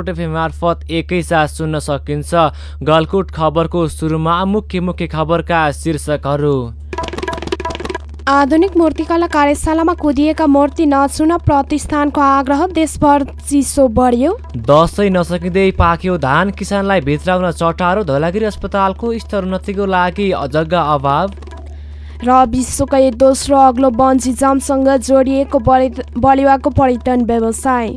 FM मार्फत एकैसाथ सुन्न सकिन्छ। गलकुट खबरको सुरुमा मुख्य मुख्य खबरका शीर्षकहरू। आधुनिक मूर्तिकला कार्यशालामा कुदिएका मूर्ति नछुन प्रतिष्ठानको आग्रह देशभर चिसो बढ्यो। दसैँ नसकिँदै पाक्यो धान किसानलाई भित्राउन चटारो धौलागिरी अस्पतालको स्तरोन्नतिको लागि जग्गा अभाव। र विश्वकै दोस्रो अग्लो बन्जी जमसँग जोडिएको बलिवाको पर्यटन व्यवसाय।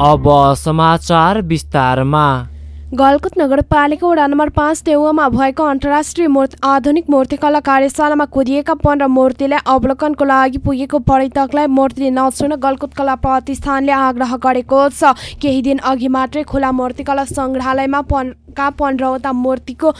अब समाचार विस्तारमा। गलकुट नगरपालिका वडा नम्बर पाँच टेउमा भएको अन्तर्राष्ट्रिय मूर्ति आधुनिक मूर्तिकला कार्यशालामा कुदिएका पन्ध्र मूर्तिलाई अवलोकनको लागि पुगेको पर्यटकलाई मूर्ति नछुन गलकुट कला प्रतिष्ठानले आग्रह गरेको छ। केही दिन अघि मात्रै खुला मूर्तिकला सङ्ग्रहालयमा पन् का पन्ध्रवटा मूर्तिको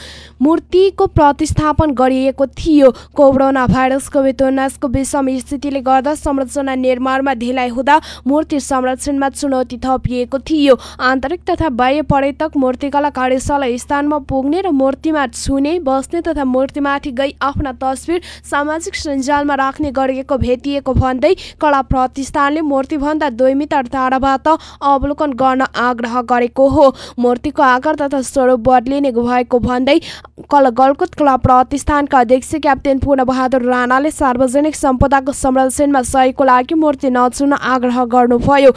मूर्तिको प्रतिस्थापन गरिएको थियो। कोरोना भाइरसको वितोनासको विषम स्थितिले गर्दा संरचना निर्माणमा ढिलाइ हुँदा मूर्ति संरक्षणमा चुनौती थपिएको थियो। आन्तरिक तथा बाह्य पर्यटक मूर्तिकला कार्यशाला स्थानमा पुग्ने र मूर्तिमा छुने बस्ने तथा मूर्तिमाथि गई आफ्ना तस्विर सामाजिक सञ्जालमा राख्ने गरिएको भेटिएको भन्दै कला प्रतिष्ठानले मूर्तिभन्दा दुई मिटर टाढाबाट अवलोकन गर्न आग्रह गरेको हो। मूर्तिको आकार तथा स्वरूप बदलिने भएको भन्दै कल गलकुत कला प्रतिष्ठानका अध्यक्ष क्याप्टेन पूर्णबहादुर राणाले सार्वजनिक सम्पदाको संरक्षणमा सहयोगको लागि मूर्ति नचुन आग्रह गर्नुभयो।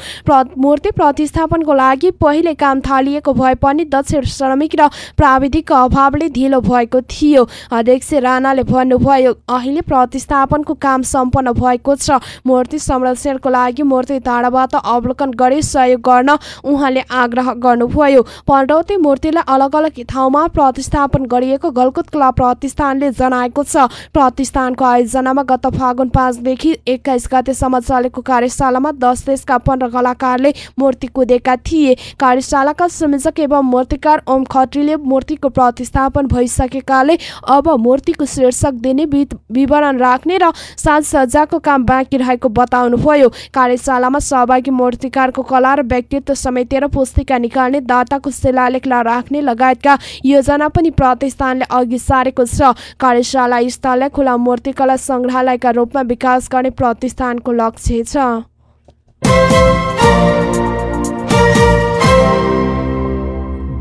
मूर्ति प्रतिस्थापनको लागि पहिले काम थालिएको भए पनि दक्ष श्रमिक र प्राविधिकको अभावले ढिलो भएको थियो। अध्यक्ष राणाले भन्नुभयो अहिले प्रतिस्थापनको काम सम्पन्न भएको छ। मूर्ति संरक्षणको लागि मूर्ति टाढाबाट अवलोकन गरी सहयोग गर्न उहाँले आग्रह गर्नुभयो। पन्डौती मूर्तिलाई अलग अलग ठाउँमा प्रतिस्थापन गरिएको गलकुत कला प्रतिष्ठानले जनाएको छ। प्रतिष्ठानको आयोजनामा गत फागुन पाँचदेखि एक्काइस गतेसम्म चलेको कार्यशालामा दस देशका पन्ध्र कलाकारले मूर्ति कुदेका थिए। कार्यशालाका संयोजक एवं मूर्तिकार ओम खत्रीले मूर्तिको प्रतिस्थापन भइसकेकाले अब मूर्तिको शीर्षक दिने विवरण राख्ने र साजसज्जाको काम बाँकी रहेको बताउनुभयो। कार्यशालामा सहभागी मूर्तिकारको कला र व्यक्तित्व समेटेर पुस्तिका निकाल्ने दाताको शिलालेख राख्ने लगायतका योजना पनि प्रतिष्ठानले अघि सारेको छ। कार्यशाला स्थललाई खुला मूर्तिकला सङ्ग्रहालयका रूपमा विकास गर्ने प्रतिष्ठानको लक्ष्य छ।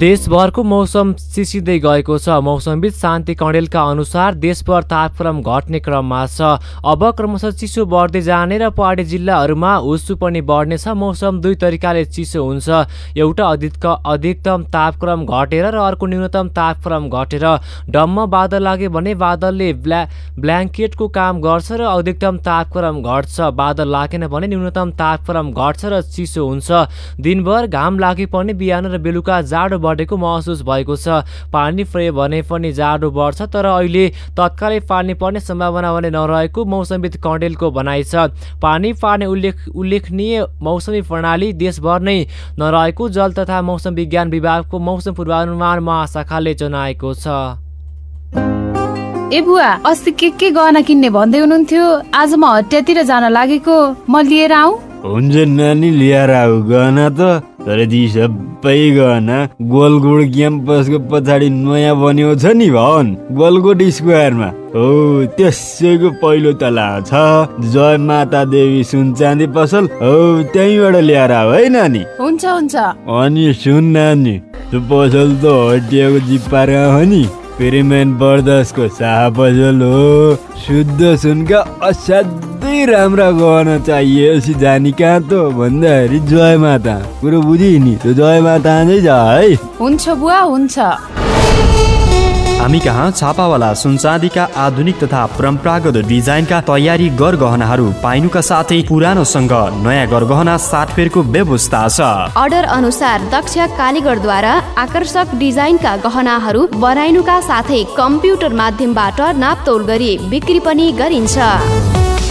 देशभरको मौसम चिसिँदै गएको छ। मौसमविद शान्ति कणेलका अनुसार देशभर तापक्रम घट्ने क्रममा छ। अब क्रमशः चिसो बढ्दै जाने र पहाडी जिल्लाहरूमा हुस्सु पनि बढ्नेछ मौसम दुई तरिकाले चिसो हुन्छ। एउटा अधिक अधिकतम तापक्रम घटेर र अर्को न्यूनतम तापक्रम घटेर डम्म बादल लाग्यो भने बादलले ब्ल्या ब्ल्याङ्केटको काम गर्छ र अधिकतम तापक्रम घट्छ। बादल लागेन भने न्यूनतम तापक्रम घट्छ र चिसो हुन्छ। दिनभर घाम लागे पनि बिहान र बेलुका जाडो बढेको महसुस भएको छ। पानी पऱ्यो भने पनि जाडो बढ्छ तर अहिले तत्कालै पानी पर्ने सम्भावना भने नरहेको मौसमविद कण्डेलको भनाइ छ। पानी पार्ने उल्लेख उल्लेखनीय मौसमी प्रणाली देशभर नै नरहेको जल तथा मौसम विज्ञान विभागको मौसम पूर्वानुमान महाशाखाले जनाएको छ। ए बुवा अस्ति के के गहना किन्ने भन्दै हुनुहुन्थ्यो? आज म हटियातिर जान लागेको। म लिएर आऊ हुन्छ नानी लिएर आऊ। गहना त तर ती सबै गहना गोलकोट क्याम्पसको पछाडि नयाँ बन्यो छ नि भवन गोलकोट स्क्वायरमा। हो त्यसैको पहिलो तला छ। जय माता देवी सुन चाँदी पसल हो त्यहीँबाट ल्याएर आऊ है नानी हुन्छ हुन्छ। अनि सुन नानी त्यो पसल त हटियाको जिप्पारा हो नि। पेरिमेन बर्दसको शाह पसल हो। शुद्ध सुनका असाध्यै राम्रा गहना चाहिएपछि जानी कहाँ त भन्दाखेरि जय माता। कुरो बुझि नि त्यो जय माता नै जा है। हुन्छ बुवा हुन्छ। हामी कहाँ? छापावाला सुनचाँदीका आधुनिक तथा परम्परागत डिजाइनका तयारी गरगहनाहरू पाइनुका साथै पुरानोसँग नयाँ गरगहना साटफेरको व्यवस्था छ। अर्डर अनुसार दक्ष कालीगढद्वारा आकर्षक डिजाइनका गहनाहरू बनाइनुका साथै कम्प्युटर माध्यमबाट नापतोल गरी बिक्री पनि गरिन्छ।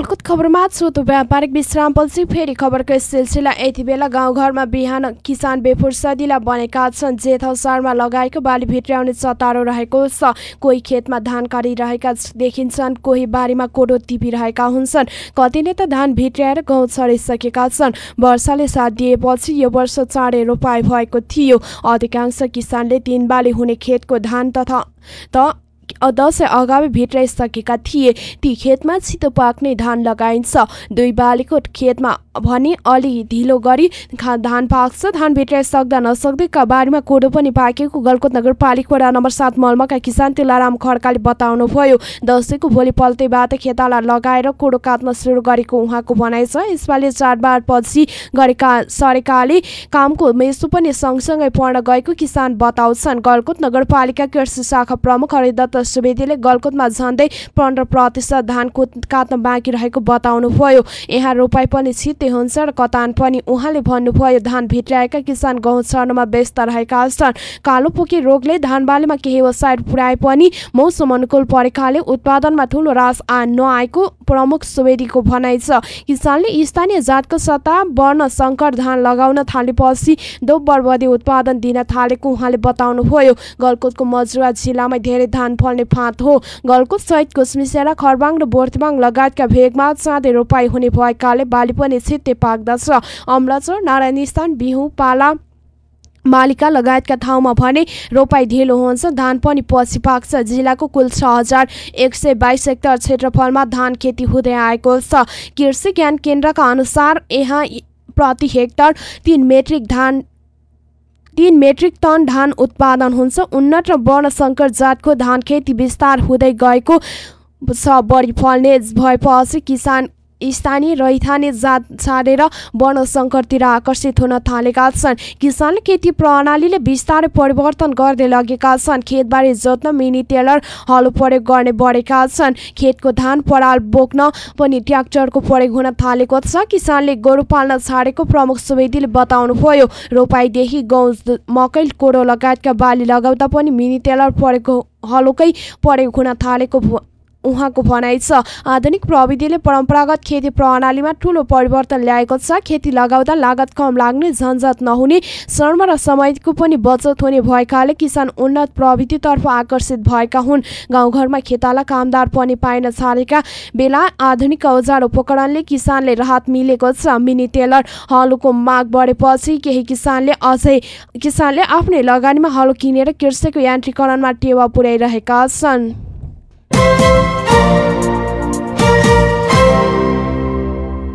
गलकुत खबरमा छोटो व्यापारिक विश्रामपछि फेरि खबरको सिलसिला यति बेला गाउँघरमा बिहान किसान बेफुर्सदिला बनेका छन्। जेठ असारमा लगाएको बाली भित्र्याउने चतारो रहेको छ। कोही खेतमा धान काटिरहेका देखिन्छन् कोही बारीमा कोडो टिपिरहेका हुन्छन्। कतिले त धान भित्र्याएर गहुँ छरिसकेका छन्। वर्षाले साथ दिएपछि यो वर्ष चाँडै रोपाइ भएको थियो। अधिकांश किसानले तिन बाली हुने खेतको धान तथा त दसैँ अगावै भित्राइसकेका थिए। ती खेतमा छिटो पाक्ने धान लगाइन्छ। दुई बालीको खेतमा भने अलि ढिलो गरी धान पाक्छ। धान भित्राइ सक्दा नसक्दै बारीमा कोदो पनि पाकेको गलकोट नगरपालिका वडा नम्बर सात मलमाका किसान तुलाराम खड्काले बताउनु भयो दसैँको भोलिपल्टैबाट खेताला लगाएर कोदो काट्न सुरु गरेको उहाँको भनाइ छ। यसपालि चाडबाडपछि गरेका सरेकाले कामको मेसो पनि सँगसँगै पढ्न गएको किसान बताउँछन्। गलकोट नगरपालिका कृषि शाखा प्रमुख हरिदत्त सुवेदीले गलकोटमा झन्डै पन्ध्र प्रतिशत धान काट्न बाँकी रहेको बताउनुभयो। यहाँ रोपाइ पनि छिट्टै हुन्छ र कटान पनि उहाँले भन्नुभयो धान भित्राएका किसान गहुँ छर्नमा व्यस्त रहेका छन्। कालो पोकी रोगले धान बालीमा केही वसाइट पुर्याए पनि मौसम अनुकूल परेकाले उत्पादनमा ठुलो रास नआएको प्रमुख सुवेदीको भनाइ छ। किसानले स्थानीय जातको सत्ता वर्ण शङ्कर धान लगाउन थालेपछि दोब्बर बर्बादी उत्पादन दिन थालेको उहाँले बताउनुभयो। गलकोटको मजुवा जिल्लामा धेरै धान फल्ने फाँट हो। गलकोट सहित कुसमिसेरा खरबाङ र बोर्तबाङ लगायतका भेगमा चाँडै रोपाइ हुने भएकाले बाली पनि छिट्टै पाक्दछ। अम्लचर नारायणी स्थान बिहु पाला मालिका लगायतका ठाउँमा भने रोपाइ ढिलो हुन्छ धान पनि पछि पाक्छ। जिल्लाको कुल छ हजार एक सय बाइस हेक्टर क्षेत्रफलमा धान खेती हुँदै आएको छ। कृषि ज्ञान केन्द्रका अनुसार यहाँ प्रति हेक्टर तिन मेट्रिक धान तिन मेट्रिक टन धान उत्पादन हुन्छ। उन्नत र वर्णशङ्कर जातको धान खेती विस्तार हुँदै गएको छ। बढी फल्ने भएपछि किसान स्थानीय रैथाने जात छाडेर वर्ण सङ्कटतिर आकर्षित हुन थालेका छन्। किसानले खेती प्रणालीले बिस्तारै परिवर्तन गर्दै लगेका छन्। खेतबारी जोत्न मिनी टेलर हलो प्रयोग गर्ने बढेका छन्। खेतको धान पराल बोक्न पनि ट्र्याक्टरको प्रयोग हुन थालेको छ। किसानले गोरु पाल्न छाडेको प्रमुख सुवेदीले बताउनुभयो। रोपाईदेखि गहुँ मकै कोडो लगायतका बाली लगाउँदा पनि मिनी टेलर प्रयोग हलोकै प्रयोग हुन थालेको उहाँको भनाइ छ। आधुनिक प्रविधिले परम्परागत खेती प्रणालीमा ठुलो परिवर्तन ल्याएको छ। खेती लगाउँदा लागत कम लाग्ने झन्झट नहुने श्रम र समयको पनि बचत हुने भएकाले किसान उन्नत प्रविधितर्फ आकर्षित भएका हुन्। गाउँघरमा खेताला कामदार पनि पाइन छाडेका बेला आधुनिक औजार उपकरणले किसानले राहत मिलेको छ। मिनी टेलर हलोको माग बढेपछि केही किसानले अझै किसानले आफ्नै लगानीमा हलो किनेर कृषिको यान्त्रिकरणमा टेवा पुर्याइरहेका छन्।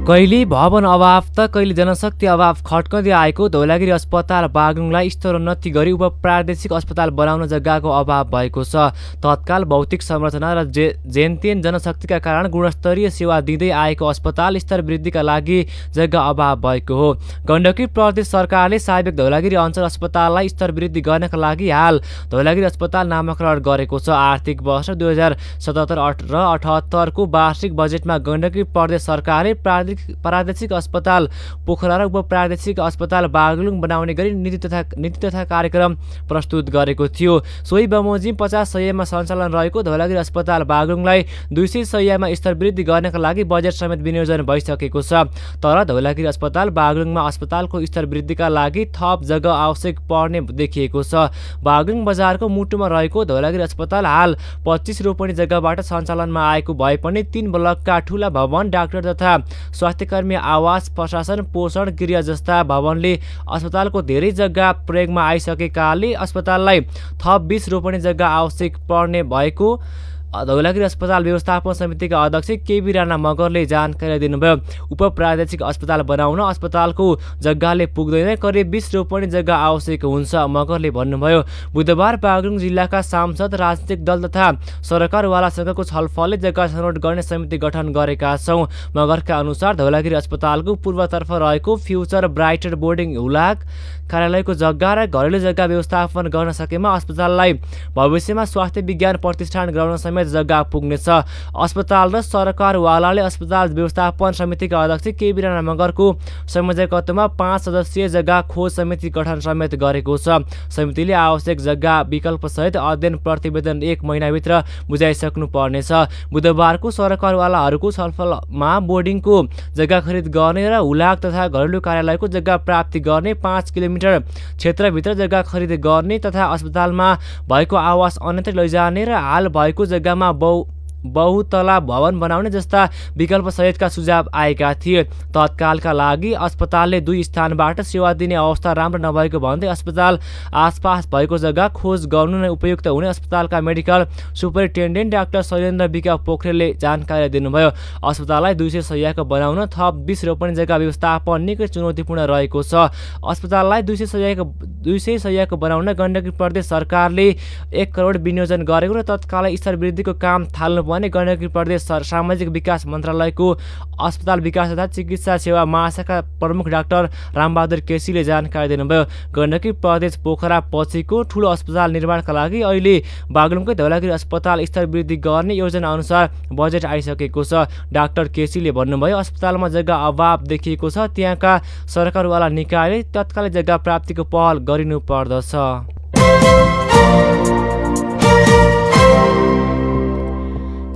कहिले भवन अभाव त कहिले जनशक्ति अभाव खट्कँदै आएको धौलागिरी अस्पताल बागलुङलाई स्तरोन्नति गरी उप प्रादेशिक अस्पताल बनाउन जग्गाको अभाव भएको छ। तत्काल भौतिक संरचना र जे जेनतेन जनशक्तिका कारण गुणस्तरीय सेवा दिँदै आएको अस्पताल स्तर वृद्धिका लागि जग्गा अभाव भएको हो। गण्डकी प्रदेश सरकारले साबिक धौलागिरी अञ्चल अस्पताललाई स्तर वृद्धि गर्नका लागि हाल धौलागिरी अस्पताल नामाकरण गरेको छ। आर्थिक वर्ष दुई हजार सतहत्तर र अठहत्तरको वार्षिक बजेटमा गण्डकी प्रदेश सरकारले प्रादेशिक प्रादेशिक अस्पताल पोखरा र उप प्रादेशिक अस्पताल बागलुङ बनाउने गरी नीति तथा नीति तथा कार्यक्रम प्रस्तुत गरेको थियो। सोही बमोजिम पचास सयमा सञ्चालन रहेको धौलागिरी अस्पताल बागलुङलाई दुई सय सयमा स्तर वृद्धि गर्नका लागि बजेट समेत विनियोजन भइसकेको छ। तर धौलागिरी अस्पताल बागलुङमा अस्पतालको स्तर वृद्धिका लागि थप जग्गा आवश्यक पर्ने देखिएको छ। बागलुङ बजारको मुटुमा रहेको धौलागिरी अस्पताल हाल पच्चिस रोपनी जग्गाबाट सञ्चालनमा आएको भए पनि तीन ब्लकका ठुला भवन डाक्टर तथा स्वास्थ्यकर्मी आवास प्रशासन पोषण गृह जस्ता भवनले अस्पतालको धेरै जग्गा प्रयोगमा आइसकेकाले अस्पताललाई थप बिस रोपनी जग्गा आवश्यक पर्ने भएको धौलागिरी अस्पताल व्यवस्थापन समितिका अध्यक्ष केबी राणा मगरले जानकारी दिनुभयो। उप प्रादेशिक अस्पताल बनाउन अस्पतालको जग्गाले पुग्दैन करिब बिस रोपनी जग्गा आवश्यक हुन्छ मगरले भन्नुभयो। बुधबार बागलुङ जिल्लाका सांसद राजनीतिक दल तथा सरकारवालासँगको छलफलले जग्गा छनौट गर्ने समिति गठन गरेका छौँ। मगरका अनुसार धौलागिरी अस्पतालको पूर्वतर्फ रहेको फ्युचर ब्राइटर बोर्डिङ हुलाक कार्यालयको जग्गा र घरेलु जग्गा व्यवस्थापन गर्न सकेमा अस्पताललाई भविष्यमा स्वास्थ्य विज्ञान प्रतिष्ठान गराउन समेत जग्गा पुग्नेछ। अस्पताल र सरकारवालाले अस्पताल व्यवस्थापन समितिका अध्यक्ष केबी राणा मगरको संयोजकत्वमा पाँच सदस्यीय जग्गा खोज समिति गठन समेत गरेको छ। समितिले आवश्यक जग्गा विकल्पसहित अध्ययन प्रतिवेदन एक महिनाभित्र बुझाइसक्नु पर्नेछ बुधबारको सरकारवालाहरूको छलफलमा बोर्डिङको जग्गा खरिद गर्ने र हुलाक तथा घरेलु कार्यालयको जग्गा प्राप्ति गर्ने पाँच किलोमिटर क्षेत्रभित्र जग्गा खरिद गर्ने तथा अस्पतालमा भएको आवास अन्यत्र लैजाने र हाल भएको जग्गामा बहु बहुतला भवन बनाउने जस्ता विकल्प सहितका सुझाव आएका थिए। तत्कालका लागि अस्पतालले दुई स्थानबाट सेवा दिने अवस्था राम्रो नभएको भन्दै अस्पताल आसपास भएको जग्गा खोज गर्नु नै उपयुक्त हुने अस्पतालका मेडिकल सुपरिन्टेन्डेन्ट डाक्टर शैलेन्द्र विका पोखरेलले जानकारी दिनुभयो। अस्पताललाई दुई सय सयको बनाउन थप बिस रोपनी जग्गा व्यवस्थापन निकै चुनौतीपूर्ण रहेको छ। अस्पताललाई दुई सय सयको दुई सय सयको बनाउन गण्डकी प्रदेश सरकारले एक करोड विनियोजन गरेको र तत्कालै स्तर वृद्धिको काम थाल्नु भने गण्डकी प्रदेश सामाजिक विकास मन्त्रालयको अस्पताल विकास तथा चिकित्सा सेवा महाशाखा प्रमुख डाक्टर रामबहादुर केसीले जानकारी दिनुभयो। गण्डकी प्रदेश पोखरा पछिको ठुलो अस्पताल निर्माणका लागि अहिले बागलुङकै धौलागिरी अस्पताल स्तर वृद्धि गर्ने योजना अनुसार बजेट आइसकेको छ। डाक्टर केसीले भन्नुभयो अस्पतालमा जग्गा अभाव देखिएको छ त्यहाँका सरकारवाला निकायले तत्कालै जग्गा प्राप्तिको पहल गरिनु पर्दछ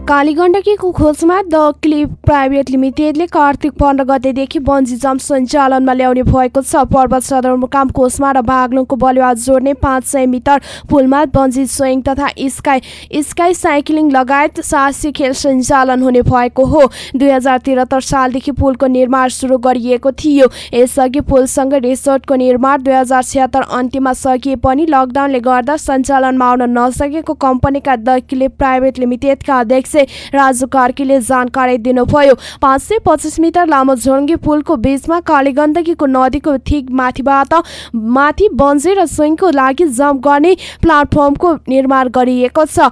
कालीगण्डकीको खोजमा द क्लिप प्राइभेट लिमिटेडले कार्तिक पन्ध्र गतेदेखि बन्जी जम्प सञ्चालनमा ल्याउने भएको छ। पर्वत सदरमुकाम कोसमा र बागलुङको बलुवा जोड्ने पाँच सय मिटर पुलमा बन्जी स्विङ तथा स्काई स्काई साइक्लिङ लगायत साहसी खेल सञ्चालन हुने भएको हो। दुई हजार त्रिहत्तर सालदेखि पुलको निर्माण सुरु गरिएको थियो। यसअघि पुलसँग रिसोर्टको निर्माण दुई हजार छ्यात्तर अन्त्यमा सकिए पनि लकडाउनले गर्दा सञ्चालनमा आउन नसकेको कम्पनीका द क्लिप प्राइभेट लिमिटेडका अध्यक्ष अध्यक्ष राजु कार्कीले जानकारी दिनुभयो पाँच सय पच्चिस मिटर लामो झोलङ्गे पुलको बीचमा काली गण्डकीको नदीको ठिक माथिबाट माथि बन्जे र स्वयंको लागि जम्प गर्ने प्लाटफर्मको निर्माण गरिएको छ।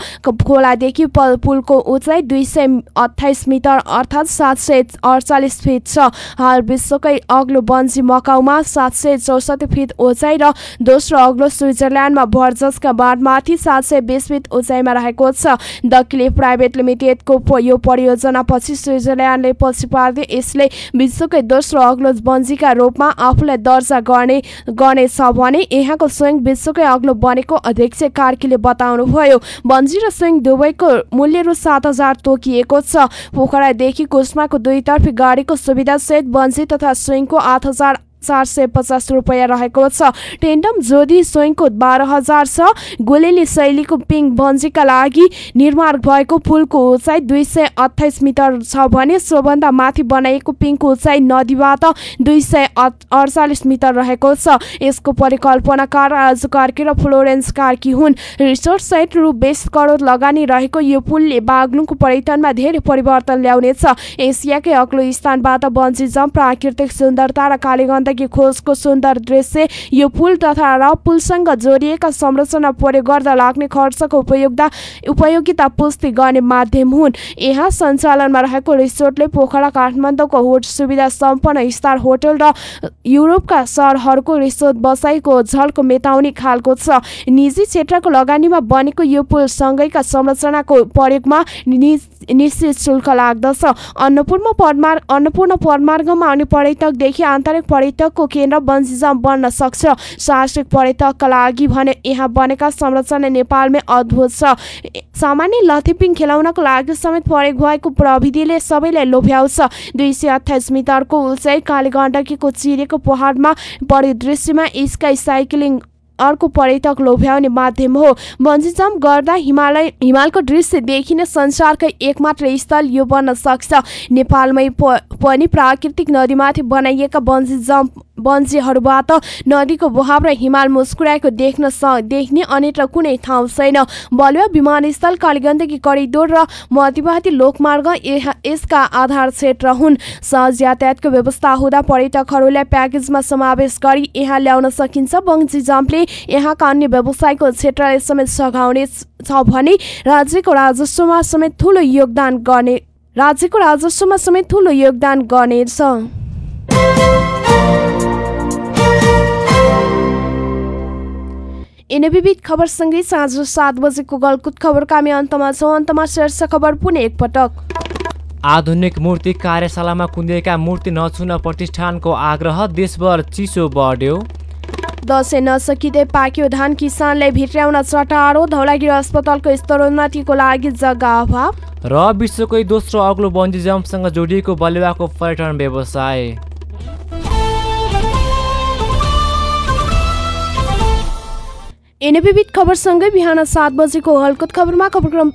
खोलादेखि पुलको उचाइ दुई सय अठाइस मिटर अर्थात् सात सय अडचालिस फिट छ। हाल विश्वकै अग्लो बन्जी मकाउमा सात सय चौसठी फिट उचाइ र दोस्रो अग्लो स्विजरल्यान्डमा भर्जसका बाँधमाथि सात सय बिस फिट उचाइमा रहेको छ। द प्राइभेट लिमिटेडको यो परियोजना पछि स्विजरल्यान्डले पछि पार्दै यसले विश्वकै दोस्रो अग्लो बन्जीका रूपमा आफूलाई दर्जा गर्ने गर्नेछ भने यहाँको स्वयं विश्वकै अग्लो बनेको अध्यक्ष कार्कीले बताउनुभयो। बन्जी र स्वयं दुवैको मूल्य रु सात हजार तोकिएको छ। पोखरादेखि कुस्माको दुईतर्फी गाडीको सुविधा सहित बन्जी तथा स्वयंको आठ हजार चार सय पचास रुपियाँ रहेको छ। टेन्डम जोधी स्वयंको बाह्र हजार छ। गोलेली शैलीको पिङ बन्जीका लागि निर्माण भएको पुलको उचाइ दुई सय अठाइस मिटर छ भने सोभन्दा माथि बनाइएको पिङको उचाइ नदीबाट दुई सय अडचालिस मिटर रहेको छ। यसको परिकल्पनाकार आज कार्की र फ्लोरेन्स कार्की हुन्। रिसोर्ट सहित रु बिस करोड लगानी रहेको यो पुलले बागलुङको पर्यटनमा धेरै परिवर्तन ल्याउनेछ। एसियाकै अग्लो स्थानबाट बन्जी जम्प प्राकृतिक सुन्दरता र कालीगञ्ज गण्डकी खोजको सुन्दर दृश्य यो पुल तथा र पुलसँग जोडिएका संरचना प्रयोग गर्दा लाग्ने खर्चको उपयोगिता उपयोगिता पुष्टि गर्ने माध्यम हुन्। यहाँ सञ्चालनमा रहेको रिसोर्टले पोखरा काठमाडौँको होट सुविधा सम्पन्न स्टार होटल र युरोपका सहरहरूको रिसोर्ट बसाइको झल्को मेटाउने खालको छ। निजी क्षेत्रको लगानीमा बनेको यो पुल सँगैका संरचनाको प्रयोगमा निश्चित शुल्क लाग्दछ। अन्नपूर्ण पदमार्ग अन्नपूर्ण पदमार्गमा आउने पर्यटकदेखि आन्तरिक पर्यटक पर्यटकको केन्द्र बन्जिजम बन्न सक्छ। साहसिक पर्यटकका लागि भने यहाँ बनेका संरचना नेपालमै अद्भुत छ। सामान्य लथिपिङ खेलाउनको लागि समेत प्रयोग भएको प्रविधिले सबैलाई लोभ्याउँछ। दुई सय अठाइस मिटरको उचाइ कालीगण्डकीको चिरेको पहाडमा परिदृश्यमा स्काई साइक्लिङ अर्को पर्यटक लोभ्याउने माध्यम हो। बन्जी जम्प गर्दा हिमालय हिमालको दृश्य देखिने संसारकै एकमात्र स्थल यो बन्न सक्छ। नेपालमै पनि प्राकृतिक नदीमाथि बनाइएका बन्जी जम्प बन्जीहरूबाट नदीको बहाव र हिमाल मुस्कुराएको देख्न देख्ने अन्यत्र कुनै ठाउँ छैन। बलुवा विमानस्थल कालीगण्डकी करिडोर र मध्यवादी लोकमार्ग यसका आधार क्षेत्र हुन्। सहज यातायातको व्यवस्था हुँदा पर्यटकहरूलाई प्याकेजमा समावेश गरी यहाँ ल्याउन सकिन्छ। बङ्जी जम्पले यहाँका अन्य व्यवसायको क्षेत्रलाई समेत सघाउने छ भने राज्यको राजस्वमा समेत ठुलो योगदान गर्ने राज्यको राजस्वमा समेत ठुलो योगदान गर्नेछ। विविध खबरसँगै साँझ सात बजेको गलकुट खबरका हामी अन्तमा छौँ। अन्तमा शीर्ष खबर पुनः एकपटक। आधुनिक मूर्ति कार्यशालामा कुदिएका मूर्ति नछुन प्रतिष्ठानको आग्रह देशभर चिसो बढ्यो। दसैँ नसकिँदै पाक्यो धान किसानलाई भित्र्याउन चटारो धौलागिरी अस्पतालको स्तरोन्नतिको लागि जग्गा अभाव। र विश्वकै दोस्रो अग्लो बन्जी जम्पसँग जोडिएको बलुवाको पर्यटन व्यवसाय। यिनै विविध खबरसँगै बिहान सात बजेको हलकुत खबरमा खबरक्रम।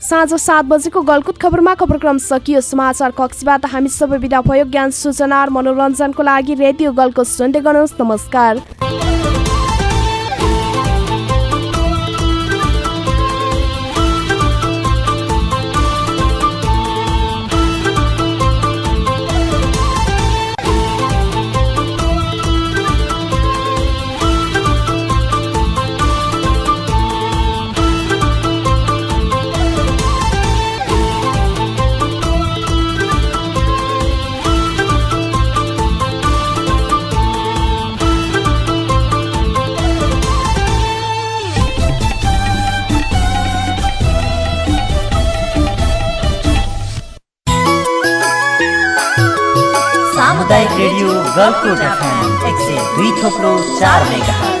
साँझ सात बजेको गलकुत खबरमा खबरक्रम सकियो। समाचार कक्षबाट हामी सबै विधा भयो। ज्ञान सूचना र मनोरञ्जनको लागि रेडियो गलको सुन्दै गर्नुहोस्। नमस्कार। एक सय दुई थोप्लो चार मेगा।